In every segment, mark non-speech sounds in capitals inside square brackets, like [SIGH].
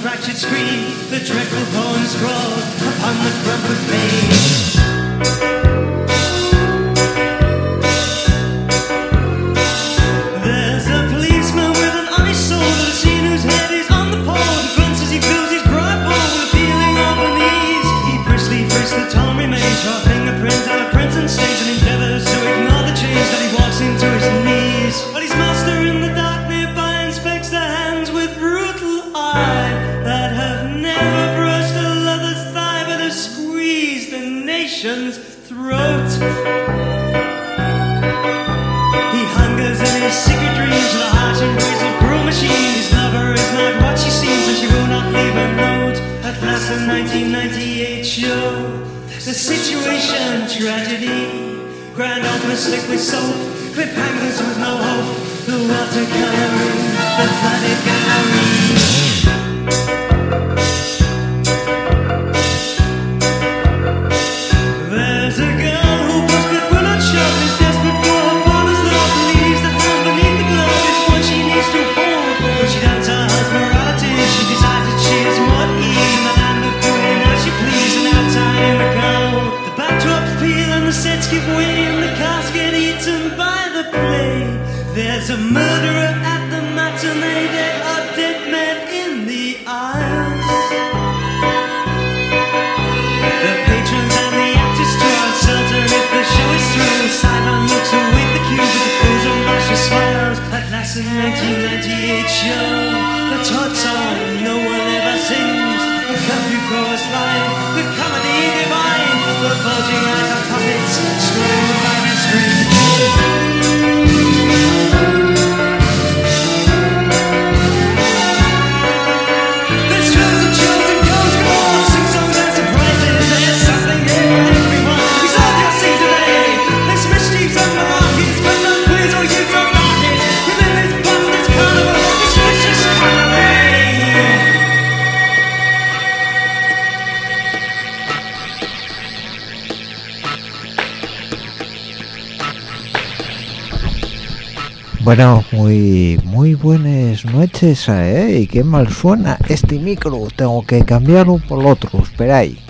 Fractured screen, the dreadful bones crawl upon the crumpled page. was a 1998 show. The situation, tragedy, grand old mistake with soap, cliffhangers with no hope, the water gallery, the flooded gallery. Bueno, muy, muy buenas noches, ¿eh? Y qué mal suena este micro, tengo que cambiarlo por otro, esperáis.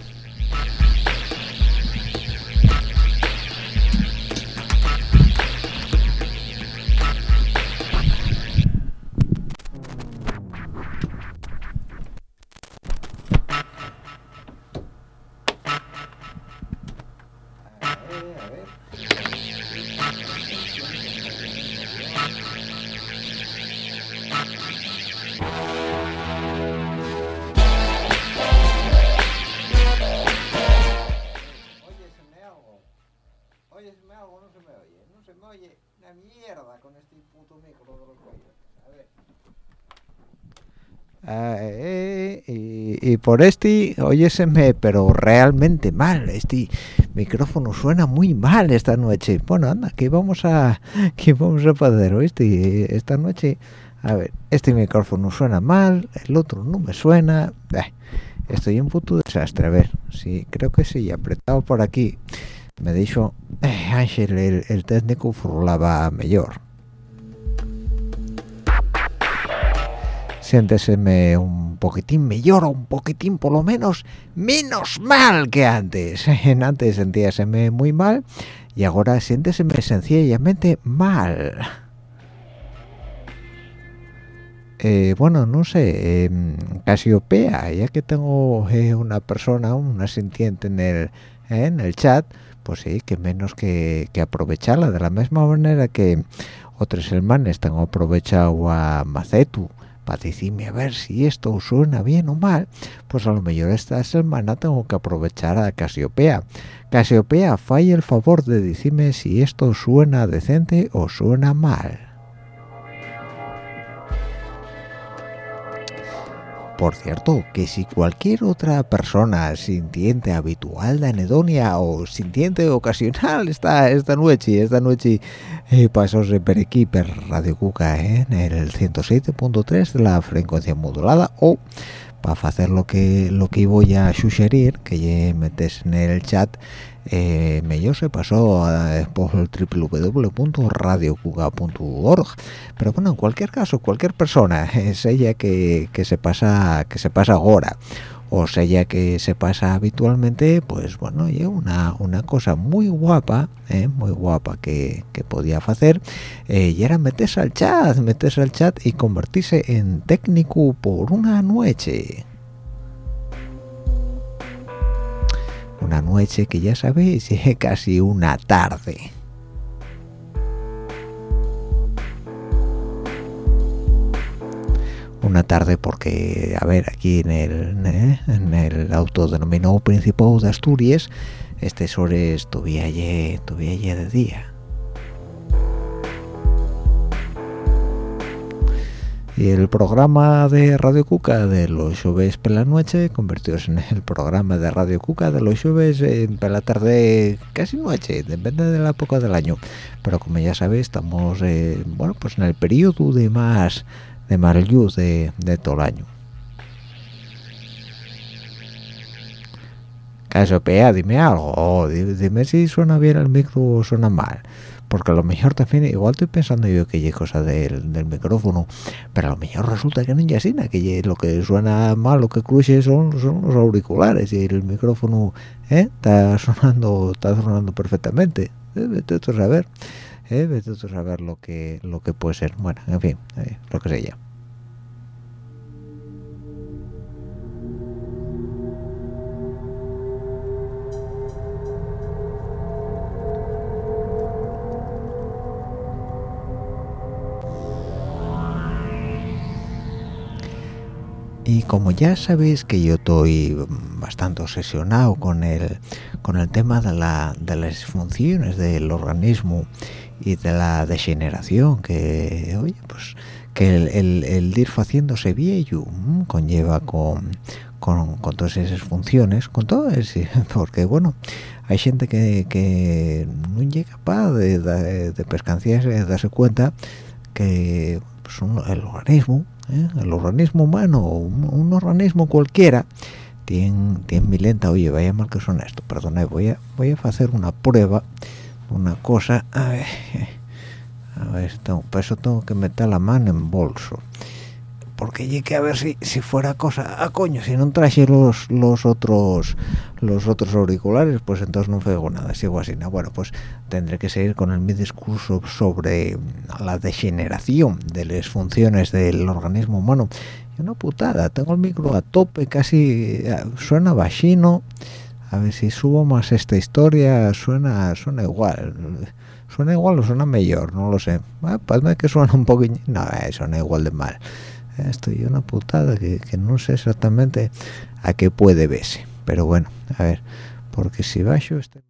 Ah, eh, eh, y, por este, óyeseme, pero realmente mal, este micrófono suena muy mal esta noche. Bueno, anda, que vamos a, [LAUGHS] que vamos a hacer, oíste, esta noche, a ver, este micrófono suena mal, el otro no me suena, estoy un puto desastre, a ver, sí, creo que sí, apretado por aquí, me dijo, eh, Ángel, el, el técnico furlaba mejor. siénteseme un poquitín mejor, un poquitín por lo menos menos mal que antes. [LAUGHS] Antes sentíaseme muy mal y ahora siénteseme sencillamente mal. Eh, bueno, no sé, eh, Casiopea, ya que tengo eh, una persona, una sintiente en el, eh, en el chat, pues sí, que menos que, que aprovecharla, de la misma manera que otros hermanos tengo aprovechado a Macetu, para a ver si esto suena bien o mal, pues a lo mejor esta semana tengo que aprovechar a Casiopea. Casiopea, falla el favor de decirme si esto suena decente o suena mal. Por cierto, que si cualquier otra persona sintiente habitual de anedonia o sintiente ocasional está esta noche, esta noche eh, aquí per Radio Cuca eh, en el 107.3 de la frecuencia modulada o para hacer lo que lo que voy a sugerir que metes en el chat eh, mejor se pasó a, por el www.radiocuga.org pero bueno en cualquier caso cualquier persona [LAUGHS] es ella que, que se pasa que se pasa ahora o sea que se pasa habitualmente pues bueno y una, una cosa muy guapa eh, muy guapa que, que podía hacer eh, y era meterse al chat meterse al chat y convertirse en técnico por una noche una noche que ya sabéis [LAUGHS] casi una tarde una tarde porque a ver aquí en el ¿eh? en el autodenominado Principado de Asturias este todavía ye, todavía ye de día el programa de Radio Cuca de los jueves por la noche convirtióse en el programa de Radio Cuca de los jueves por la tarde casi noche depende de la época del año. Pero como ya sabéis estamos eh, bueno pues en el periodo de más de más luz de, de todo el año. Casopea, dime algo, oh, dime si suena bien el micro o suena mal porque a lo mejor también igual estoy pensando yo que hay cosa del, del, micrófono pero a lo mejor resulta que no es así que lo que suena mal lo que cruce son, son los auriculares y el micrófono ¿eh? está sonando está sonando perfectamente ¿Eh? vete a saber ¿eh? vete a saber lo que lo que puede ser bueno en fin eh, lo que sea y como ya sabéis que yo estoy bastante obsesionado con el con el tema de, la, de las funciones del organismo y de la degeneración que oye pues que el, el, ir haciéndose viejo conlleva con, con, con, todas esas funciones con todo eso [LAUGHS] porque bueno hay gente que, que no llega capaz de, de, de pescancías de darse cuenta que pues, el organismo ¿eh? el organismo humano un, organismo cualquiera tiene, tiene mi lenta oye vaya mal que suena esto perdona voy a voy a hacer una prueba una cosa a ver, [LAUGHS] a ver tengo, para eso tengo que meter la mano en bolso porque llegué a ver si, si fuera cosa ah coño si no traje los los otros los otros auriculares pues entonces no fego nada sigo así ¿no? bueno pues tendré que seguir con el mi discurso sobre la degeneración de las funciones del organismo humano. Y una putada tengo el micro a tope casi suena bajino a ver si subo más esta historia suena suena igual. Suena igual o suena mejor no lo sé. Ah, parece que suena un poquito no eh, suena igual de mal estoy una putada que, que, no sé exactamente a qué puede verse. Pero bueno a ver porque si bajo este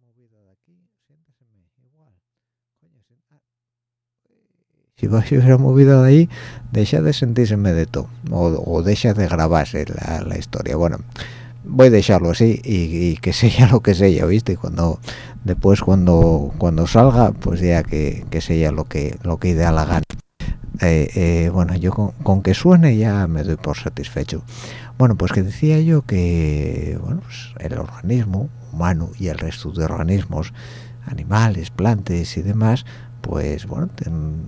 si bajo esa movida de ahí deja de sentírseme de todo o, deja de grabarse la, historia. Bueno voy a dejarlo así y, que [LAUGHS] sea lo que sea viste cuando después cuando cuando salga pues ya que, que sea lo que lo que idea la gana eh, eh, bueno, yo con, con, que suene ya me doy por satisfecho. Bueno, pues que decía yo que bueno, pues el organismo humano y el resto de organismos, animales, plantas y demás, pues bueno,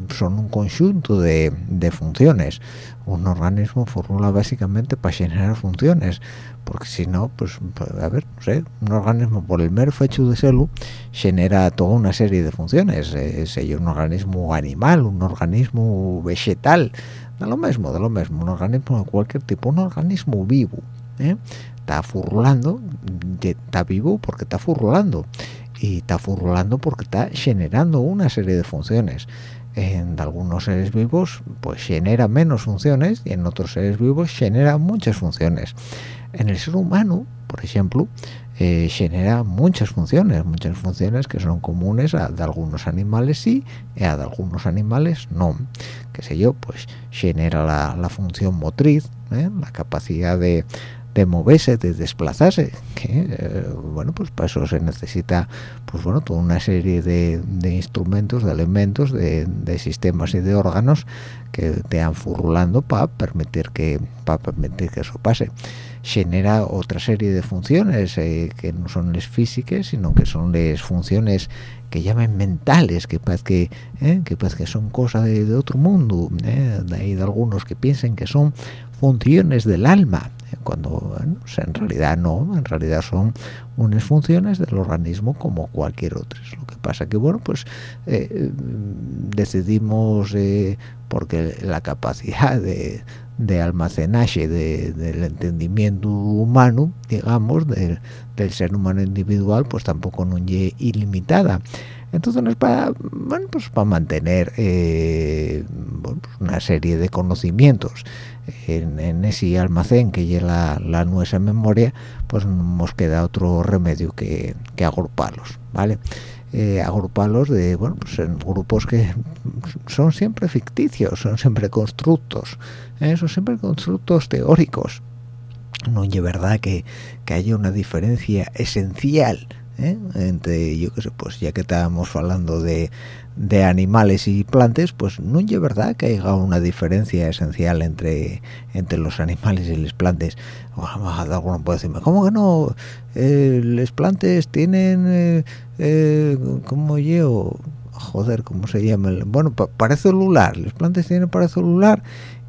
son un conjunto de, de funciones. Un organismo formula básicamente para generar funciones porque si no, pues, a ver, no sé, un organismo por el mero hecho de serlo genera toda una serie de funciones, es un organismo animal, un organismo vegetal, de lo mismo de lo mismo un organismo de cualquier tipo un organismo vivo ¿eh? está furulando está vivo porque está furulando. Y está furulando porque está generando una serie de funciones. En algunos seres vivos pues genera menos funciones y en otros seres vivos genera muchas funciones en el ser humano por ejemplo eh, genera muchas funciones muchas funciones que son comunes a de algunos animales sí y a de algunos animales no qué sé yo pues genera la, función motriz ¿eh? la capacidad de de moverse, de desplazarse, que eh, bueno, pues para eso se necesita pues bueno, toda una serie de, instrumentos, de elementos, de, sistemas y de órganos que te han furulando para permitir que para permitir que eso pase. Genera otra serie de funciones eh, que no son las físicas, sino que son las funciones que llaman mentales, que parece que, eh, que, que son cosas de, otro mundo, de ahí de algunos que piensen que son funciones del alma, cuando en realidad no, en realidad son unas funciones del organismo como cualquier otra. Lo que pasa que, bueno, pues eh, decidimos, eh, porque la capacidad de, almacenaje del entendimiento humano, digamos, del, ser humano individual, pues tampoco no es ilimitada. Entonces, para, bueno, pues para mantener eh, pues una serie de conocimientos en, ese almacén que lleva la, nuestra memoria, pues nos queda otro remedio que, agruparlos, ¿vale? Eh, agruparlos de, bueno, pues en grupos que son siempre ficticios, son siempre constructos, ¿eh? son siempre constructos teóricos. No es verdad que, que haya una diferencia esencial ¿eh? entre, yo qué sé, pues ya que estábamos hablando de, de animales y plantas, pues no es verdad que haya una diferencia esencial entre entre los animales y las plantas. Alguno puede decirme, ¿cómo que no? Eh, las plantas tienen, eh, eh, ¿cómo yo? Joder, ¿cómo se llama? Bueno, pared celular. Las plantas tienen pared celular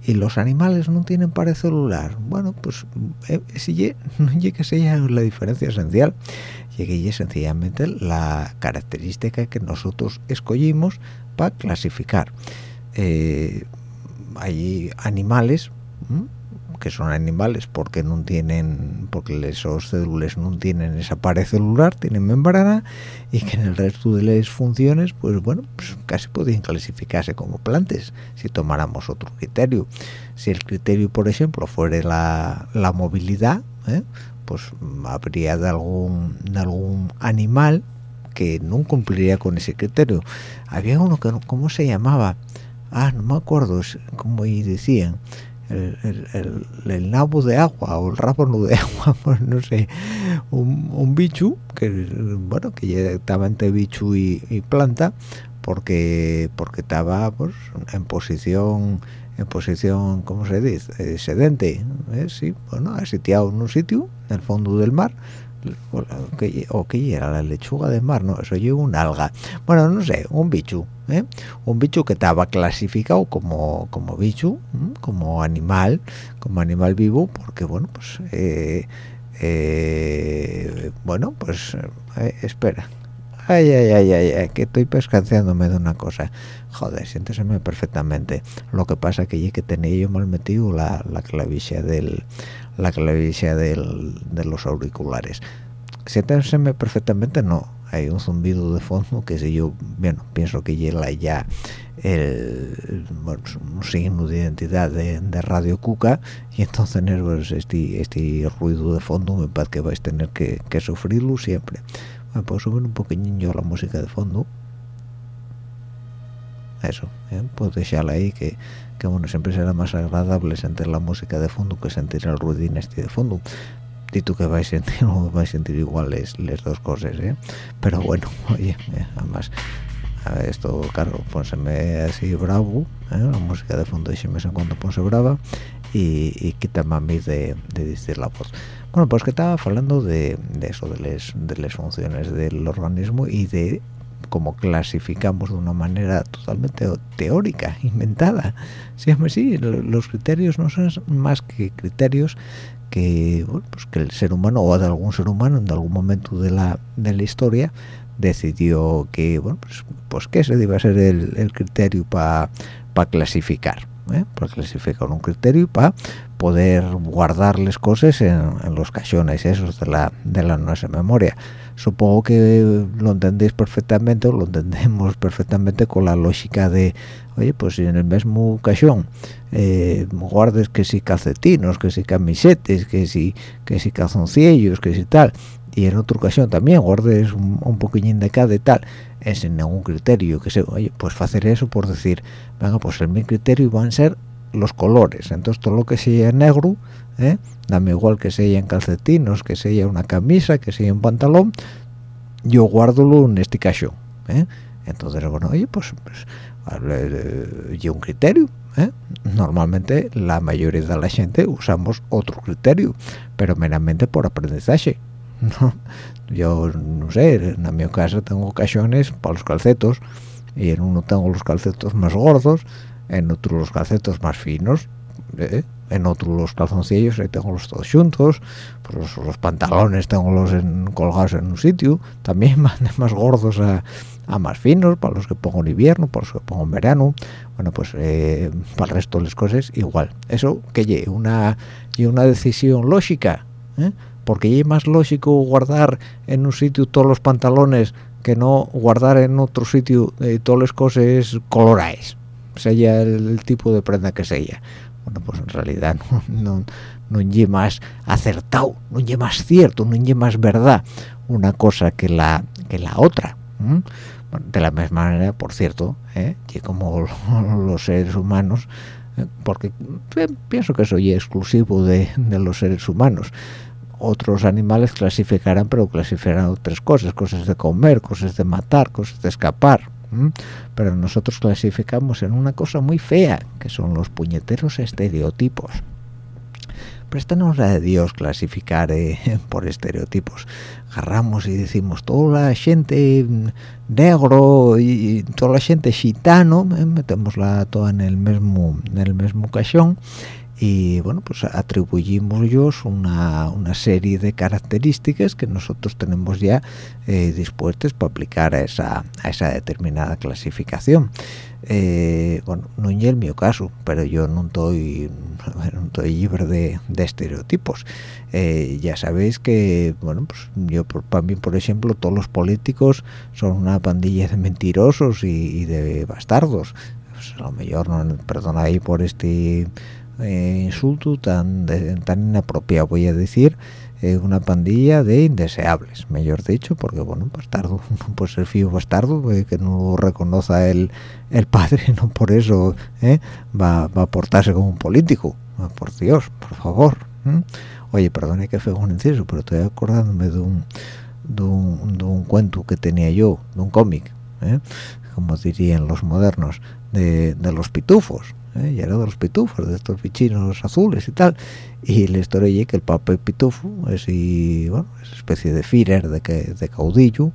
y los animales no tienen pared celular. Bueno, pues eh, si [LAUGHS] no que sea la diferencia esencial llegué sencillamente la característica que nosotros escogimos para clasificar. Eh, hay animales que son animales porque no tienen porque esos células no tienen esa pared celular tienen membrana y que en el resto de las funciones pues bueno pues casi podrían clasificarse como plantas si tomáramos otro criterio si el criterio por ejemplo fuera la, la movilidad ¿eh? Pues habría de algún de algún animal que no cumpliría con ese criterio. Había uno que cómo se llamaba ah no me acuerdo cómo decían el, el, el, nabo de agua o el rábano de [LAUGHS] agua pues no sé. Un, un bicho que bueno que directamente bicho y, y planta porque porque estaba pues en posición en posición, ¿cómo se dice? Eh, sedente, ¿eh? sí, bueno, sitiado en un sitio, en el fondo del mar, o que, era la lechuga del mar, no, eso lleva un alga, bueno, no sé, un bicho, ¿eh? un bicho que estaba clasificado como, como bicho, como animal, como animal vivo, porque bueno, pues, bueno, pues, espera, ay, ay, ay, ay, ay, que estoy pescanciándome de una cosa joder, siénteseme perfectamente. Lo que pasa que ya que tenía yo mal metido la, la del la del, de los auriculares. Siénteseme perfectamente, no. Hay un zumbido de fondo que si yo, bueno, pienso que llega ya el, un signo de identidad de, Radio Cuca y entonces pues, este, este ruido de fondo me parece que vais a tener que sufrirlo siempre. Me puedo subir un poquillo la música de fondo eso ¿eh? pues dejarla ahí que, que bueno siempre será más agradable sentir la música de fondo que sentir el ruido este de fondo y tú que vais a sentir [LAUGHS] vais a sentir iguales las dos cosas ¿eh? pero bueno [LAUGHS] oye eh, además esto claro pónseme así bravo ¿eh? la música de fondo y me en cuando ponse brava y, y quítame a mí de, de decir la voz bueno pues que estaba hablando de, eso de las funciones del organismo y de como clasificamos de una manera totalmente teórica, [LAUGHS] inventada. Sí, sí, los criterios no son más que criterios que, pues que el ser humano o de algún ser humano en algún momento de la, de la historia decidió que, bueno, pues, pues que ese iba a ser el, criterio para clasificar. ¿eh? para clasificar un criterio para poder guardar las cosas en, los cajones esos de la de la nuestra memoria. Supongo que lo entendéis perfectamente o lo entendemos [LAUGHS] perfectamente con la lógica de oye pues si en el mismo cajón eh, guardes que si calcetinos que si camisetes que si que si calzoncillos que si tal y en otra ocasión también guardes un, un poquillín de cada y tal es sin ningún criterio que se oye pues hacer eso por decir venga pues el mi criterio van a ser los colores entonces todo lo que sea negro ¿eh? dame igual que sea en calcetinos que sea una camisa que sea un pantalón yo guardo en este cajón ¿eh? entonces bueno oye pues, pues y un criterio ¿eh? normalmente la mayoría de la gente usamos otro criterio pero meramente por aprendizaje [LAUGHS] ¿no? yo no sé en mi casa tengo cajones para los calcetos y en uno tengo los calcetos más gordos en otro los calcetos más finos ¿eh? en otro los calzoncillos ahí tengo los todos juntos pues los, pantalones tengo los colgados en un sitio también [LAUGHS] más, más gordos a, más finos para los que pongo en invierno para los que pongo en verano bueno pues eh, para el resto de las cosas igual eso que lleve una y una decisión lógica ¿eh? porque es más lógico guardar en un sitio todos los pantalones que no guardar en otro sitio eh, todas las cosas coloradas sea el, tipo de prenda que sea bueno pues en realidad no no, no más acertado no es más cierto no es más verdad una cosa que la que la otra de la misma manera por cierto ¿eh? que como [LAUGHS] los seres humanos ¿eh? porque eh, pienso que es exclusivo de, de los seres humanos otros animales clasificarán, pero clasificarán otras cosas, cosas de comer, cosas de matar, cosas de escapar. Pero nosotros clasificamos en una cosa muy fea, que son los puñeteros estereotipos. Préstanos de Dios clasificar eh, [LAUGHS] por estereotipos. Agarramos y decimos, toda la gente negro y, toda la gente gitano, eh, metemosla toda en el mismo, en el mismo cajón y bueno pues atribuimos ellos una, una, serie de características que nosotros tenemos ya eh, dispuestas para aplicar a esa, a esa determinada clasificación. Eh, bueno no es el mío caso pero yo no estoy [LAUGHS] no estoy libre de, estereotipos. Eh, ya sabéis que bueno pues yo para mí por ejemplo todos los políticos son una pandilla de mentirosos y, de bastardos. Pues a lo mejor no perdona ahí por este eh, insulto tan tan inapropiado voy a decir eh, una pandilla de indeseables. Mejor dicho porque bueno bastardo [LAUGHS] no puede ser fío bastardo eh, que no reconozca el, el padre [LAUGHS] no por eso va, va, a portarse como un político. Ah, por Dios por favor oye perdone que fue un inciso pero estoy acordándome de un de un, de un cuento que tenía yo de un cómic como dirían los modernos de, de los pitufos ¿eh? y era de los pitufos, de estos bichinos azules y tal. Y la historia es que el papa pitufo, es bueno, esa especie de Führer, de, de caudillo,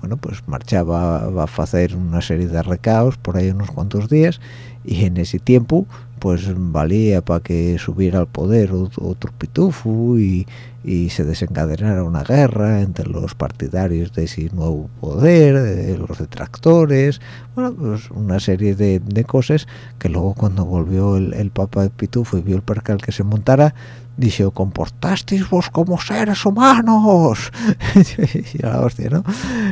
bueno, pues marchaba a hacer una serie de recaos por ahí unos cuantos días y en ese tiempo pues valía para que subiera al poder otro, pitufo y, se desencadenara una guerra entre los partidarios de ese nuevo poder, de los detractores, bueno, pues una serie de, cosas que luego cuando volvió el, Papa de Pitufo y vio el percal que se montara, dijo, comportasteis vos como seres humanos. [LAUGHS] y la hostia, ¿no?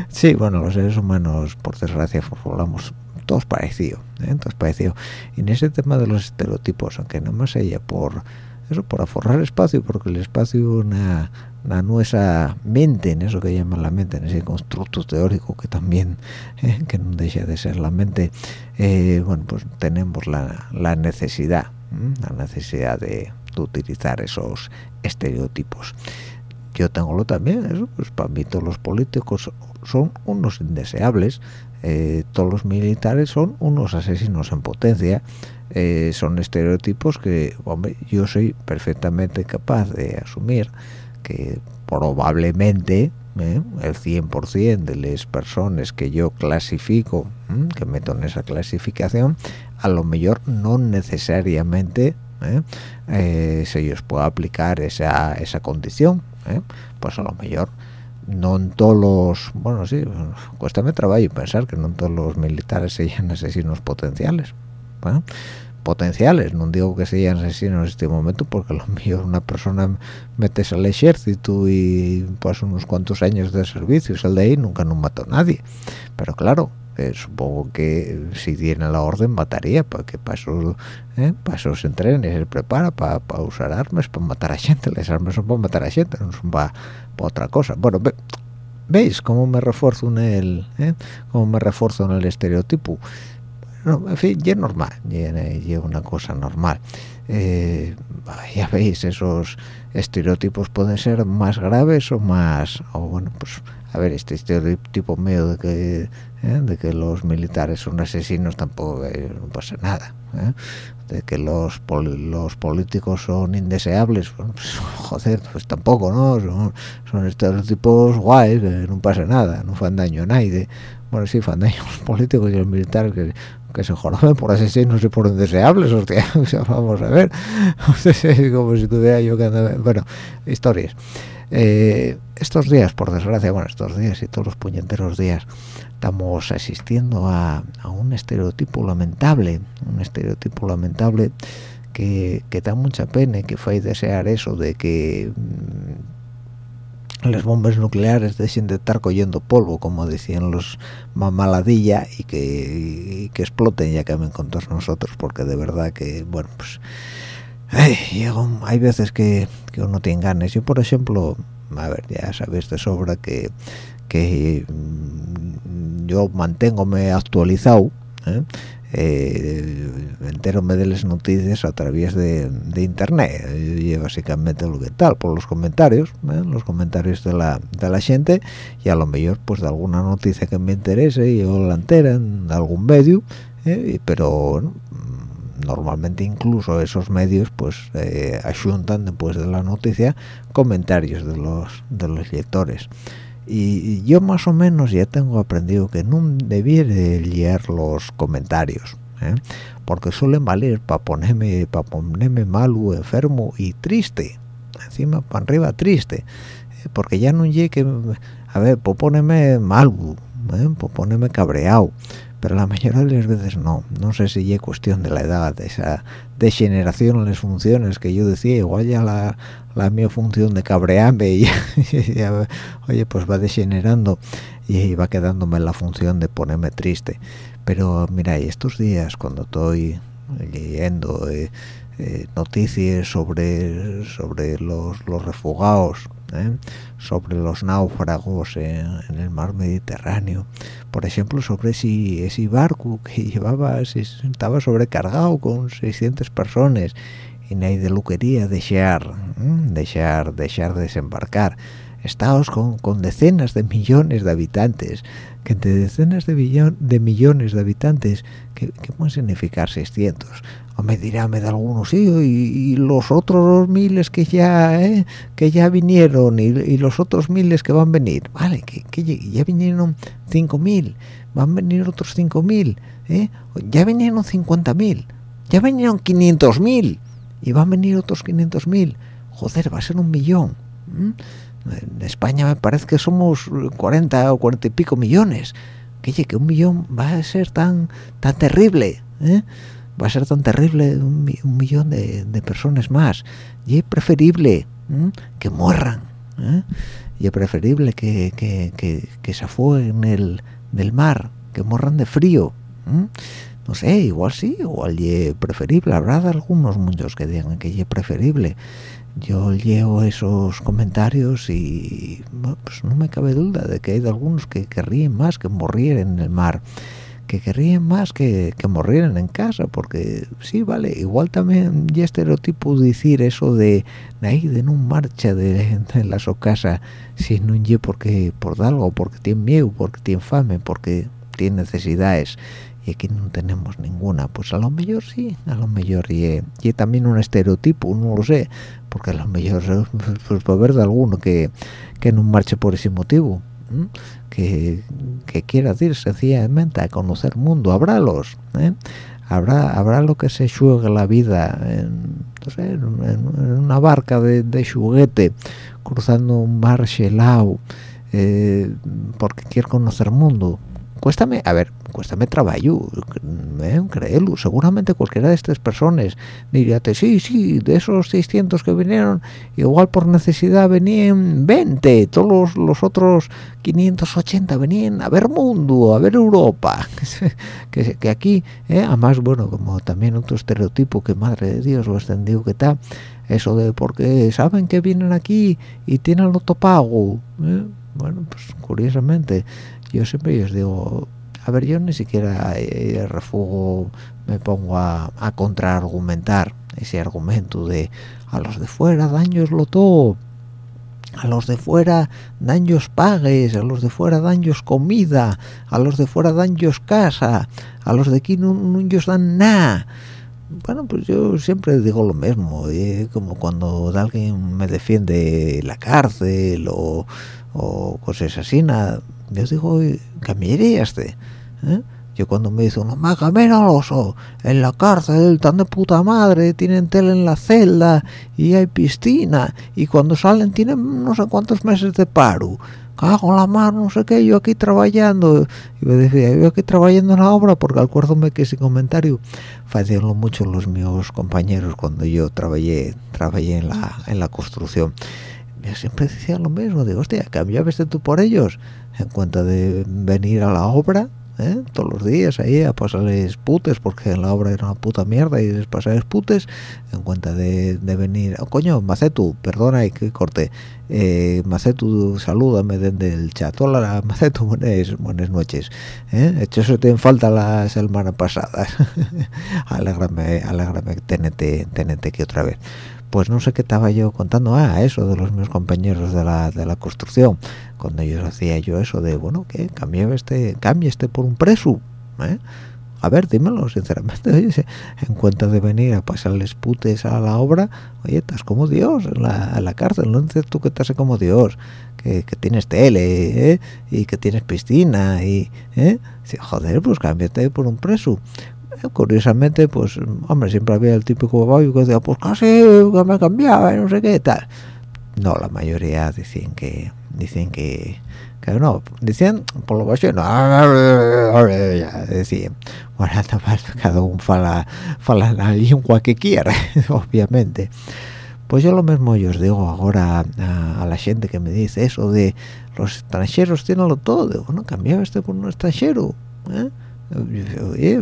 Sí, bueno, los seres humanos, por desgracia, volamos todos parecido, ¿eh? todos parecido. Y en ese tema de los estereotipos, aunque no más ella por eso, por aforrar espacio, porque el espacio una, una nuestra mente, en eso que llaman la mente, en ese constructo teórico que también, [LAUGHS] ¿eh? que no deja de ser la mente, eh, bueno, pues tenemos la, la necesidad, la necesidad de, utilizar esos estereotipos. Yo tengo lo también, eso, pues para mí todos los políticos son unos indeseables, eh, todos los militares son unos asesinos en potencia eh, son estereotipos que hombre yo soy perfectamente capaz de asumir que probablemente eh, el 100% de las personas que yo clasifico que meto en esa clasificación a lo mejor no necesariamente se ellos pueda aplicar esa, esa condición pues a lo mejor no en todos los bueno sí cuesta trabajo pensar que no todos los militares sean asesinos potenciales potenciales. No digo que sean asesinos en este momento porque lo mejor una persona metes al ejército y pasa unos cuantos años de servicio y sale de ahí nunca no mató a nadie. Pero claro eh, supongo que si tiene la orden mataría porque para eso, eh, para se entrena y se prepara para, usar armas para matar a gente. Las armas son para matar a gente no son para, otra cosa. Bueno veis cómo me refuerzo en el eh? cómo me refuerzo en el estereotipo no, en fin, ya es normal, ya es una cosa normal. Eh, ya veis, esos estereotipos pueden ser más graves o más, o bueno, pues, a ver, este estereotipo medio de que, eh, de que los militares son asesinos tampoco eh, no pasa nada. De que los los políticos son indeseables, pues, [LAUGHS] joder, pues tampoco, ¿no? Son, son estereotipos guays, no pasa nada, no fan daño a nadie bueno sí fan daño a los políticos y los militares que que se joroben por asesinos y por indeseables, hostia, [LAUGHS] vamos a ver, [LAUGHS] como si tuviera yo que andar, bueno, historias. Eh, estos días, por desgracia, bueno, estos días y todos los puñeteros días, estamos asistiendo a, un estereotipo lamentable, un estereotipo lamentable que, que da mucha pena, que fue desear eso de que mm, las bombas nucleares dejen de estar cogiendo polvo, como decían los mamaladilla, y que, que exploten y acaben con todos nosotros, porque de verdad que, bueno, pues... hay veces que, que, uno tiene ganas. Yo, por ejemplo, a ver, ya sabéis de sobra que, que mm, yo manténgome actualizado, ¿eh? Eh, enterome de las noticias a través de, internet y básicamente lo que tal por los comentarios ¿eh? los comentarios de la, de la gente y a lo mejor pues de alguna noticia que me interese yo la entera en algún medio ¿eh? pero normalmente incluso esos medios pues eh, después de la noticia comentarios de los de los lectores y yo más o menos ya tengo aprendido que no debiera leer los comentarios ¿eh? porque suelen valer para ponerme para ponerme malo enfermo y triste encima para arriba triste ¿eh? porque ya no llegue a ver pues ponerme malo ¿eh? pues ponerme cabreado pero la mayoría de las veces no. No sé si es cuestión de la edad de esa degeneración en las funciones que yo decía igual ya la, la mi función de cabrearme y, [LAUGHS] oye pues va degenerando y va quedándome la función de ponerme triste. Pero mira estos días cuando estoy leyendo eh, eh, noticias sobre sobre los, los refugiados ¿eh? sobre los náufragos en, el mar Mediterráneo. Por ejemplo sobre ese, ese barco que [LAUGHS] llevaba estaba sobrecargado con 600 personas y nadie lo quería dejar dejar dejar desembarcar. Estados con, con decenas de millones de habitantes que entre decenas de, de millones de habitantes ¿qué, pueden significar 600 o me dirá me da algunos sí y, los otros miles que ya ¿eh? que ya vinieron y, los otros miles que van a venir vale que, ya vinieron 5.000 van a venir otros 5.000 ¿eh? ya vinieron 50.000 ya vinieron 500.000 y van a venir otros 500.000 joder va a ser un millón en España me parece que somos 40 o 40 y pico millones que que un millón va a ser tan tan terrible ¿eh? Va a ser tan terrible un, millón de, personas más. Y es preferible que mueran ¿eh? y es preferible que, que, se afoguen en el, del mar que morran de frío no sé igual sí igual es preferible. Habrá algunos muchos que digan que es preferible. Yo leo esos comentarios y pues no me cabe duda de que hay algunos que querrían más que morir en el mar que querrían más que, que morrieran en casa porque sí vale igual también ya estereotipo decir eso de ahí de no marcha de, de la su casa si no ye porque por algo porque tiene miedo porque tiene fame porque tiene necesidades y aquí no tenemos ninguna pues a lo mejor sí a lo mejor y, y también un estereotipo no lo sé porque a lo mejor pues, pues puede haber de alguno que, que no marche por ese motivo que, que, quiera decir sencillamente a conocer mundo habrálos ¿eh? habrá habrá lo que se juegue la vida en, una barca de, de, juguete cruzando un mar helado eh, porque quiere conocer mundo cuéstame a ver cuesta me trabajo ¿eh? seguramente cualquiera de estas personas diría sí sí de esos 600 que vinieron igual por necesidad venían 20 todos los, otros 580 venían a ver mundo a ver Europa [LAUGHS] que, que aquí ¿eh? además bueno como también otro estereotipo que madre de Dios lo extendido que está eso de porque saben que vienen aquí y tienen el autopago ¿eh? bueno pues curiosamente yo siempre os digo a ver yo ni siquiera eh, refugo me pongo a, a contraargumentar ese argumento de a los de fuera daños lo todo a los de fuera daños pagues, a los de fuera daños comida, a los de fuera daños casa, a los de aquí no, no ellos dan nada. Bueno, pues yo siempre digo lo mismo, ¿eh? como cuando alguien me defiende la cárcel o, o cosas así, nada, yo digo, cambiaría este. ¿eh? Yo cuando me dice uno, maga, oso, en la cárcel, tan de puta madre, tienen tele en la celda y hay piscina, y cuando salen tienen no sé cuántos meses de paro. Cago en la mano, no sé qué, yo aquí trabajando. Y me decía, yo aquí trabajando en la obra, porque acuérdome que ese comentario hacíanlo mucho los míos compañeros cuando yo trabajé, trabajé en la, en la construcción yo siempre decía lo mismo, digo, hostia, cambiabas tú por ellos en cuenta de venir a la obra, ¿eh? todos los días ahí a pasarles putes, porque la obra era una puta mierda y les pasarles putes, en cuenta de, venir, oh, coño, Macetu, perdona y que corte, eh, Macetu, salúdame desde el chat, hola Macetu, buenas, buenas noches, ¿eh? hecho eso te falta la semana pasada, [LAUGHS] alégrame, alégrame, tenete, tenete aquí otra vez pues no sé qué estaba yo contando ah eso de los mis compañeros de la, de la construcción cuando yo hacía yo eso de bueno que cambie este cambie este por un preso ¿eh? a ver dímelo sinceramente [LAUGHS] oye, en cuenta de venir a pasarles putes a la obra oye estás como Dios en la, la cárcel no dices tú que estás como Dios que, que tienes tele ¿eh? y que tienes piscina y ¿eh? joder pues cámbiate por un preso curiosamente pues hombre siempre había el típico baballo que decía pues casi me cambiaba no sé qué tal. No la mayoría dicen que dicen que que no. Decían por lo bajo no [LAUGHS] decían bueno cada uno fala fala la lengua que quiera [LAUGHS] obviamente. Pues yo lo mismo yo os digo ahora a, la gente que me dice eso de los extranjeros tienen todo digo no cambiaba este por un extranjero ¿eh? Oye,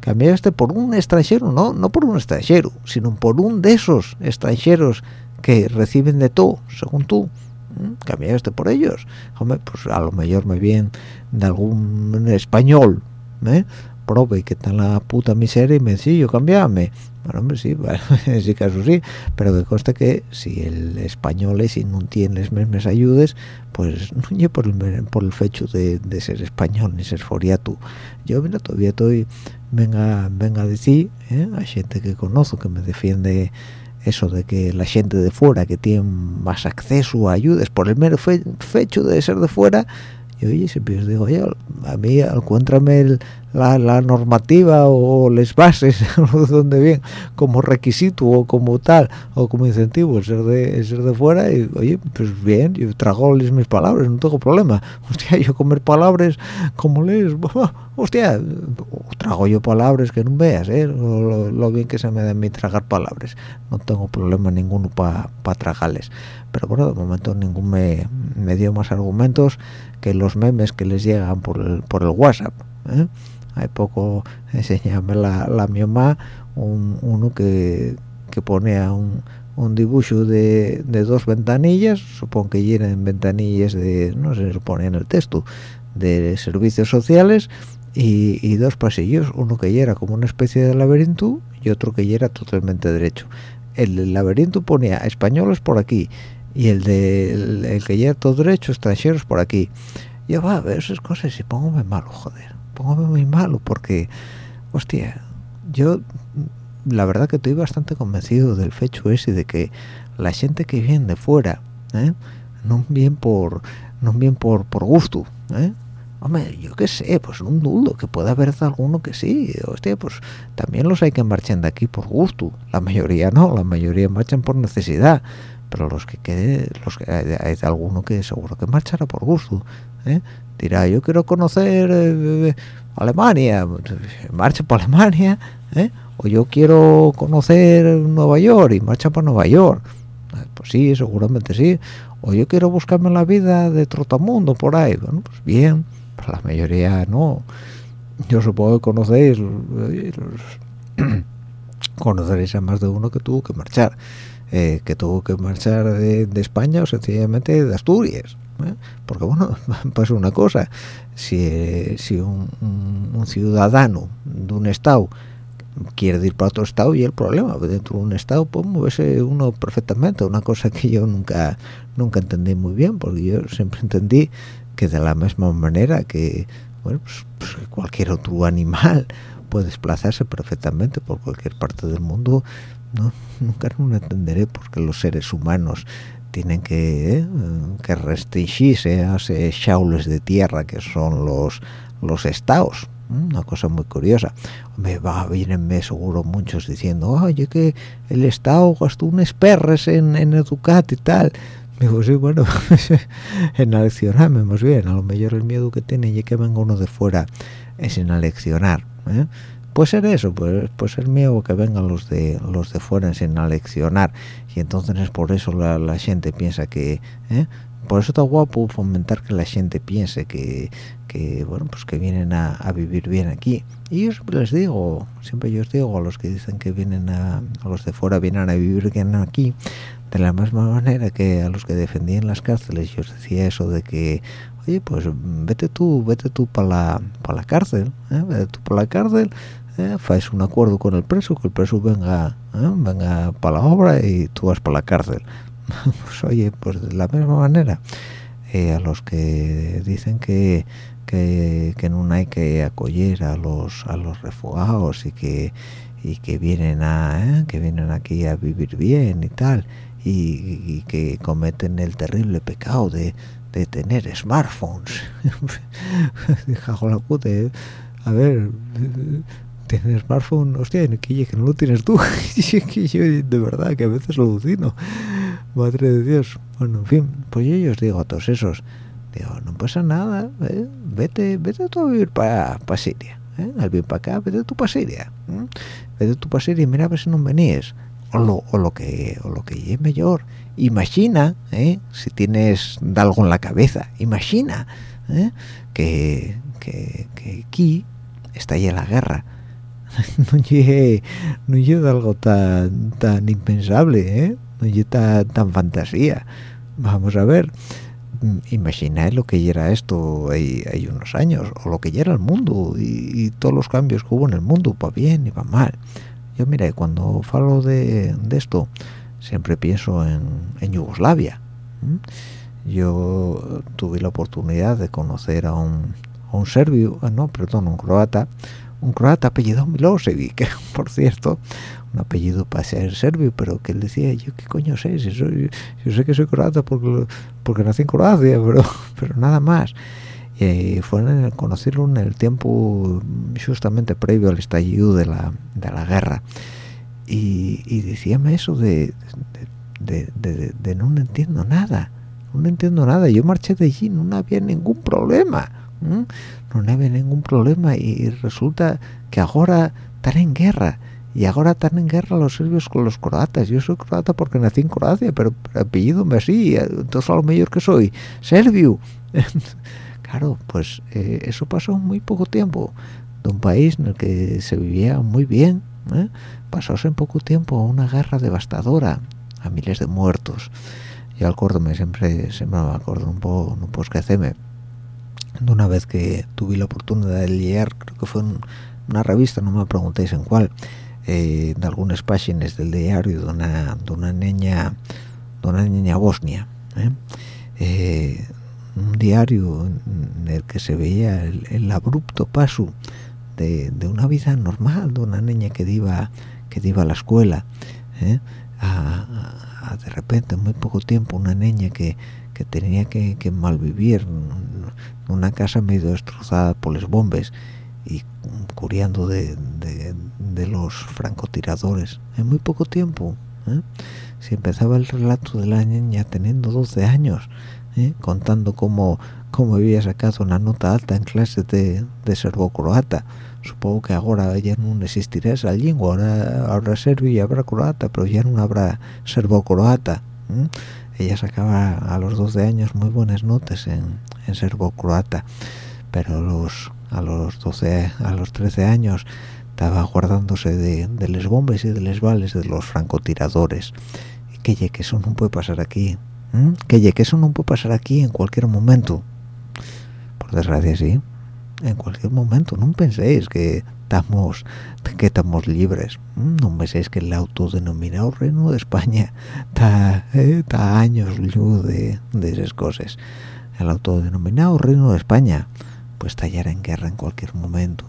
cambiaste por un extranjero, no, no por un extranjero, sino por un de esos extranjeros que reciben de todo, según tú. Cambiaste por ellos. Hombre, pues a lo mejor me viene de algún español, ¿eh? prove que está en la puta miseria y me yo cambiame. Bueno, hombre, sí, bueno, [LAUGHS] en ese caso sí, pero que consta que si el español es y no tiene las mismas ayudas, pues [LAUGHS] no por el, por el hecho de, ser español ni ser foriato. Yo, mira, todavía estoy, venga, venga a decir, ¿eh? hay gente que conozco que me defiende eso de que la gente de fuera que tiene más acceso a ayudas por el mero hecho de ser de fuera, y oye, siempre os digo, oye, a mí encuéntrame la, la, normativa o las bases [LAUGHS] donde bien como requisito o como tal o como incentivo el ser de ser de fuera y oye pues bien yo trago mis palabras no tengo problema [LAUGHS] hostia yo comer palabras como les [LAUGHS] hostia trago yo palabras que no veas ¿eh? lo, bien que se me da a mí tragar palabras no tengo problema ninguno para pa tragarles pero bueno de momento ningún me, dio más argumentos que los memes que les llegan por el, WhatsApp ¿eh? hay poco [LAUGHS] enseñame la, la mi un, uno que, que ponía un, un dibujo de, dos ventanillas supongo que llenan ventanillas de no sé se pone en el texto de servicios sociales y, y, dos pasillos uno que era como una especie de laberinto y otro que era totalmente derecho el laberinto ponía españoles por aquí y el de el, que era todo derecho extranjeros por aquí yo va a ver esas cosas y pongo muy malo joder póngame muy malo porque hostia yo la verdad que estoy bastante convencido del fecho ese de que la gente que viene de fuera ¿eh? no bien por no bien por por gusto ¿eh? hombre yo qué sé pues un dudo que pueda haber alguno que sí hostia pues también los hay que marchan de aquí por gusto la mayoría no la mayoría marchan por necesidad pero los que quede los que hay, hay alguno que seguro que marchará por gusto ¿eh? dirá yo quiero conocer eh, Alemania marcha para Alemania ¿eh? o yo quiero conocer Nueva York y marcha para Nueva York pues sí seguramente sí. O yo quiero buscarme la vida de trotamundo por ahí. Bueno pues bien pero la mayoría no. Yo supongo que conocéis [CLEARS THROAT] conoceréis a más de uno que tuvo que marchar eh, que tuvo que marchar de, España o sencillamente de Asturias ¿eh? porque bueno [LAUGHS] pasa una cosa si, si un, ciudadano de un estado quiere ir para otro estado y el problema dentro de un estado puede moverse uno perfectamente una cosa que yo nunca nunca entendí muy bien porque yo siempre entendí que de la misma manera que bueno pues, pues cualquier otro animal puede desplazarse perfectamente por cualquier parte del mundo nunca no entenderé por qué los seres humanos tienen que eh, que restringirse a esos chaules de tierra que son los los estados una cosa muy curiosa. Me va vienenme seguro muchos diciendo oye que el estado gastó unas perres en, en educar y tal digo sí bueno [LAUGHS] en aleccionarme más bien. A lo mejor el miedo que tiene y que venga uno de fuera es en aleccionar ¿eh? Puede ser eso pues puede ser miedo que vengan los de los de fuera sin aleccionar y entonces es por eso la, la gente piensa que ¿eh? por eso está guapo fomentar que la gente piense que, que bueno pues que vienen a, vivir bien aquí y yo siempre les digo siempre yo os digo a los que dicen que vienen a, a los de fuera vienen a vivir bien aquí de la misma manera que a los que defendían las cárceles yo os decía eso de que oye pues vete tú vete tú para la para la cárcel ¿eh? vete tú para la cárcel eh, un acuerdo con el preso que el preso venga ¿eh? venga para la obra y tú vas para la cárcel [LAUGHS] pues oye pues de la misma manera eh, a los que dicen que que, que no hay que acoger a los a los refugiados y que y que vienen a ¿eh? que vienen aquí a vivir bien y tal y, que cometen el terrible pecado de, de tener smartphones [LAUGHS] la puta ¿eh? a ver tienes smartphone hostia que, no lo tienes tú [LAUGHS] de verdad que a veces lo alucino madre de dios bueno en fin pues yo os digo a todos esos digo no pasa nada ¿eh? vete vete tú a vivir para pa Siria ¿eh? al bien para acá vete tú para Siria ¿eh? vete tú para Siria y mira a ver si no venías o lo, o lo que o lo que es mejor imagina ¿eh? si tienes algo en la cabeza imagina que, que, que aquí está ya la guerra [LAUGHS] no llegue no llegue algo tan tan impensable ¿eh? no llegue tan, tan fantasía vamos a ver imagináis lo que era esto hay, hay, unos años o lo que era el mundo y, todos los cambios que hubo en el mundo para bien y para mal. Yo mira cuando falo de, esto siempre pienso en, Yugoslavia yo tuve la oportunidad de conocer a un, un serbio ah, no perdón un croata un croata apellido Milosevic, que [LAUGHS] por cierto, un apellido para ser serbio, pero que él decía, yo qué coño sé, soy, yo sé que soy croata porque, nací en Croacia, [LAUGHS] pero, nada más. Y fue en el, conocerlo en el tiempo justamente previo al estallido de la, guerra. Y, y decíame eso de no entiendo nada, no entiendo nada. Yo marché de allí, no había ningún problema. ¿eh? No había ningún problema y resulta que ahora están en guerra y ahora están en guerra los serbios con los croatas. Yo soy croata porque nací en Croacia pero, apellido me así entonces a lo mejor que soy serbio. [LAUGHS] Claro pues eh, eso pasó muy poco tiempo. De un país en el que se vivía muy bien ¿eh? pasó en poco tiempo a una guerra devastadora a miles de muertos. Yo acuérdome siempre siempre me acuerdo un poco no puedo hacerme de una vez que tuve la oportunidad de leer creo que fue en una revista no me preguntéis en cuál eh, de algunas páginas del diario de una, de una niña de una niña bosnia ¿eh? Eh, un diario en el que se veía el, el abrupto paso de, de, una vida normal de una niña que iba que iba a la escuela a, a, de repente en muy poco tiempo una niña que, que tenía que, que malvivir una casa medio destrozada por los bombes y curiando de, de, de, los francotiradores en muy poco tiempo ¿eh? si empezaba el relato de la niña teniendo 12 años ¿eh? contando cómo, cómo había sacado una nota alta en clases de, de serbo-croata supongo que ahora ya no existirá esa lengua ahora habrá serbio y habrá croata pero ya no habrá serbo-croata ella sacaba a los 12 años muy buenas notas en, en serbo-croata pero los a los 12 a los 13 años estaba guardándose de, de les bombes y de les vales de los francotiradores. Y que que eso no puede pasar aquí que que eso no puede pasar aquí en cualquier momento. Por desgracia sí en cualquier momento. No penséis que estamos que estamos libres. No penséis que el autodenominado reino de España está eh, años luz de, de esas cosas. El autodenominado reino de España pues estallará en guerra en cualquier momento.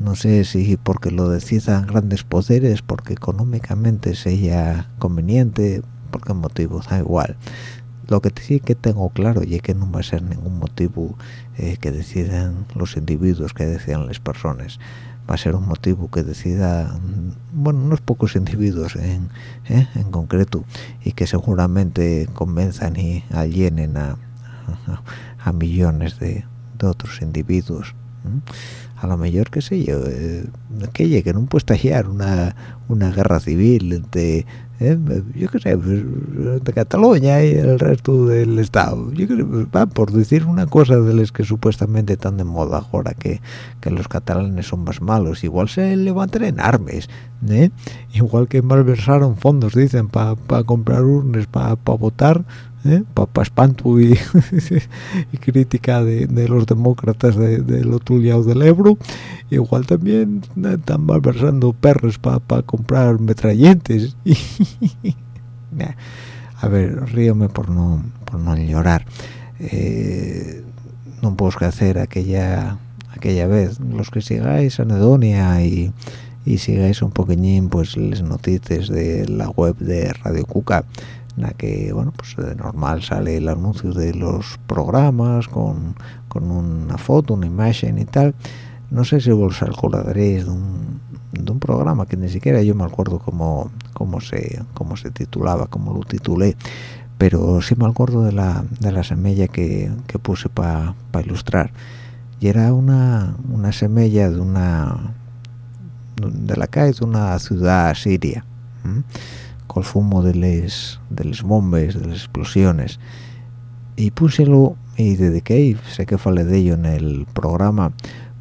No sé si porque lo decidan grandes poderes porque económicamente sea conveniente por qué motivo da igual lo que sí que tengo claro y es que no va a ser ningún motivo que decidan los individuos que decidan las personas. Va a ser un motivo que decida bueno unos pocos individuos en, eh, en concreto y que seguramente convenzan y alienen a, [LAUGHS] a, millones de, de, otros individuos a lo mejor qué sé yo eh, que que no puede estallar una una guerra civil entre eh, yo qué sé pues, de Cataluña y el resto del estado. Yo que va por decir una cosa de las que supuestamente están de moda ahora que, que los catalanes son más malos. Igual se levantan en armas ¿eh? igual que malversaron fondos dicen para comprar urnes para votar ¿eh? para espanto y, [LAUGHS] y, crítica de, de, los demócratas del de, otro lado del Ebro. Igual también están malversando perros para pa comprar metrallentes [LAUGHS] a ver ríome por no por no llorar. Eh, no puedo hacer aquella aquella vez. Los que sigáis Anedonia y y sigáis un poqueñín pues las noticias de la web de Radio Cuca en la que bueno pues de normal sale el anuncio de los programas con, con una foto una imagen y tal. No sé si vos acordaréis de un, de un programa que ni siquiera yo me acuerdo cómo, cómo se cómo se titulaba cómo lo titulé pero sí me acuerdo de la de la semilla que, que puse para ilustrar. Y era una una semilla de una de la calle de una ciudad siria el fumo de les de les bombes de las explosiones y púselo y dediqué sé que falé de ello en el programa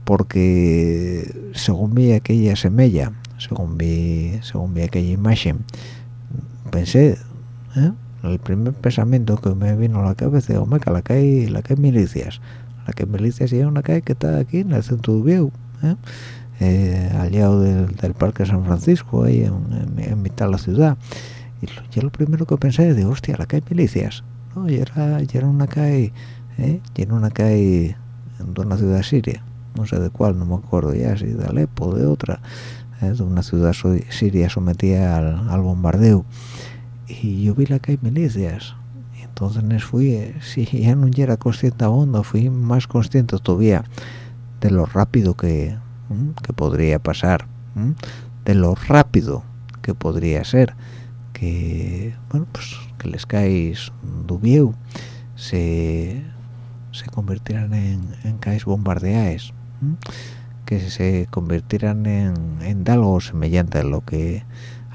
porque según vi aquella semilla según vi según vi aquella imagen pensé ¿eh? el primer pensamiento que me vino a la cabeza digo, que la calle la calle milicias la calle milicias es una calle que está aquí en el centro de Vieu ¿eh? eh, al lado del, del, Parque San Francisco, ahí en, de la ciudad. Y lo, yo lo primero que pensé de, hostia, la calle milicias, ¿no? Y era, y era una calle, ¿eh? Y era una calle de una ciudad siria, no sé de cuál, no me acuerdo ya, si de Alepo, de otra, ¿eh? de una ciudad siria sometida al, al, bombardeo. Y yo vi la calle milicias, y entonces fui, [LAUGHS] si ya no era consciente a onda, fui más consciente todavía de lo rápido que que podría pasar de lo rápido podría ser que bueno pues que les caes dubieu se se convirtieran en, en caes bombardeaes que se convirtieran en, en algo semejante a lo que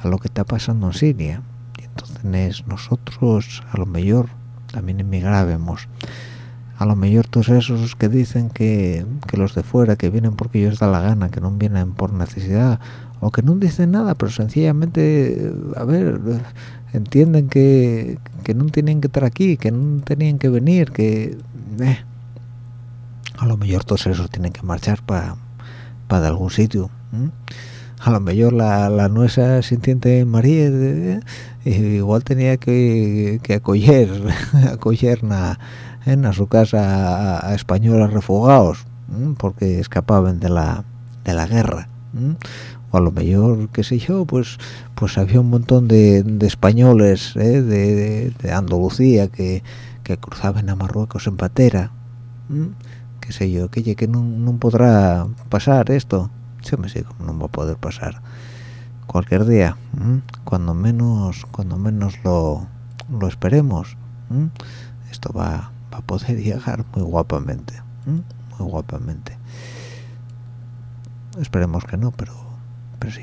a lo que está pasando en Siria. Entonces nosotros a lo mejor también emigrávamos a lo mejor todos esos que dicen que, que, los de fuera que vienen porque ellos da la gana que no vienen por necesidad o que no dicen nada pero sencillamente a ver entienden que, que no tienen que estar aquí que no tenían que venir que eh, a lo mejor todos esos tienen que marchar para para algún sitio a lo mejor la, la nuestra sintiente María eh, igual tenía que, que acoger [LAUGHS] acoger na, en a su casa a, a españoles refugiados porque escapaban de la de la guerra a lo mejor qué sé yo pues pues había un montón de, españoles ¿eh? de, Andalucía que, que cruzaban a Marruecos en patera qué sé yo que que no, podrá pasar esto. Yo me cómo no va a poder pasar cualquier día cuando menos cuando menos lo, lo esperemos esto va, va, a poder llegar muy guapamente muy guapamente. Esperemos que no pero pero sí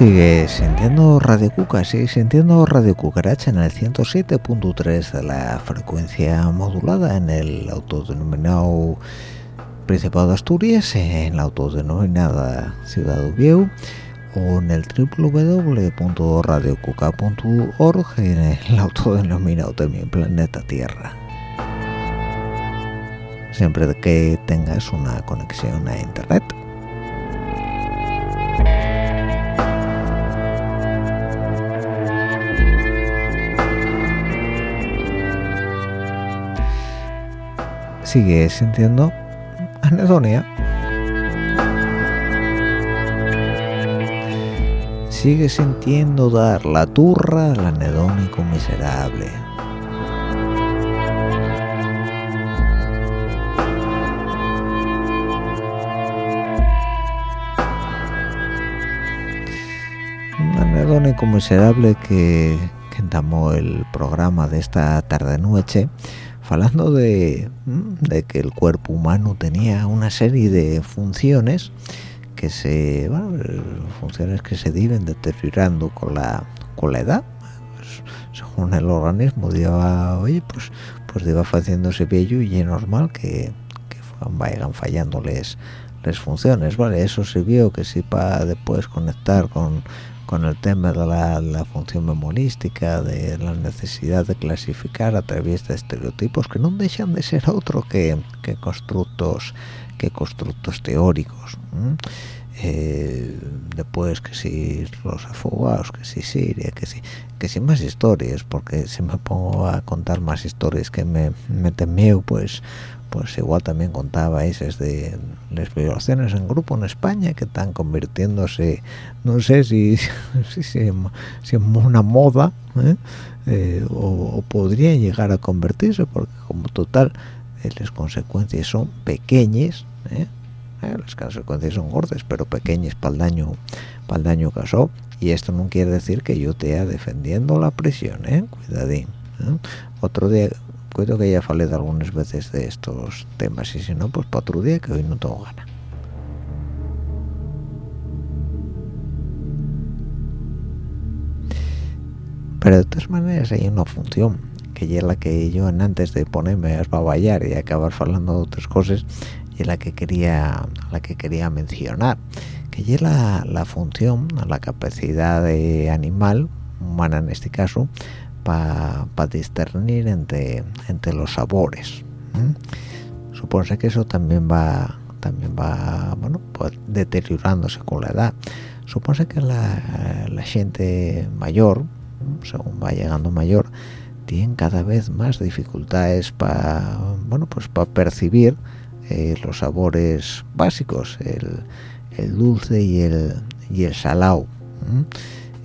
sigue sintiendo Radio Cuca, sigue sintiendo Radio Cucaracha en el 107.3 de la frecuencia modulada en el autodenominado Principado de Asturias, en la autodenominada Ciudad de o en el www.radiocuca.org en el autodenominado también Planeta Tierra. Siempre que tengas una conexión a Internet. Sigue sintiendo anedonia. Sigue sintiendo dar la turra al anedónico miserable. Un anedónico miserable que, que entamó el programa de esta tarde-noche hablando de, que el cuerpo humano tenía una serie de funciones que se bueno, funciones que se viven deteriorando con la con la edad. Pues, según el organismo iba oye pues pues iba haciéndose viejo y es normal que, que vayan fallándoles las funciones. Vale eso se vio que si para después conectar con con el tema de la, función memolística, de la necesidad de clasificar a través de estereotipos que no dejan de ser otro que, constructos que constructos teóricos. eh, después que si los afogados que si Siria que si que si más historias porque si me pongo a contar más historias que me meten miedo pues pues igual también contaba esas de las violaciones en grupo en España que están convirtiéndose no sé si [LAUGHS] si, si, en una moda ¿eh? Eh, o, podría llegar a convertirse porque como total eh, las consecuencias son pequeñas las consecuencias son gordas pero pequeñas para el daño para el daño causado y esto no quiere decir que yo esté defendiendo la prisión ¿eh? cuidadín otro día creo que ya falé de algunas veces de estos temas y si no pues para otro día que hoy no tengo gana pero de todas maneras hay una función que es la que yo antes de ponerme a baballar y acabar hablando de otras cosas y la que quería la que quería mencionar que es la, la función la capacidad de animal humana en este caso para discernir entre entre los sabores supone que eso también va también va bueno pues deteriorándose con la edad. Supone que la, la gente mayor según va llegando mayor tienen cada vez más dificultades para bueno pues percibir eh, los sabores básicos el, el, dulce y el y el salado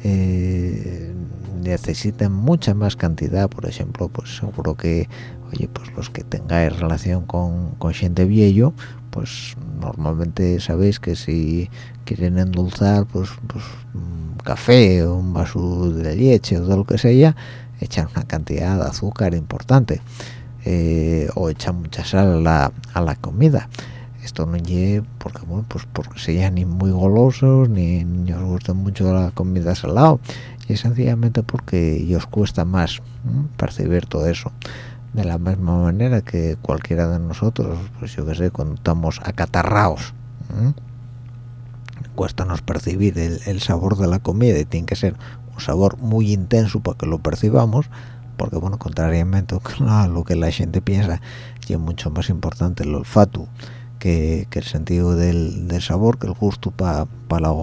eh, necesitan mucha más cantidad por ejemplo pues seguro que oye pues los que tengáis relación con, con gente viejo pues normalmente sabéis que si quieren endulzar pues, pues café o un vaso de leche o de lo que sea echan una cantidad de azúcar importante eh, o echan mucha sal a la, a la comida. Esto no lleve porque bueno pues porque sean ni muy golosos ni, ni os gusta mucho la comida salada y sencillamente porque os cuesta más percibir todo eso. De la misma manera que cualquiera de nosotros pues yo que sé cuando estamos acatarraos cuesta nos percibir el, sabor de la comida y tiene que ser un sabor muy intenso para que lo percibamos porque bueno contrariamente [LAUGHS] a lo que la gente piensa es mucho más importante el olfato que, el sentido del, sabor que el gusto para la,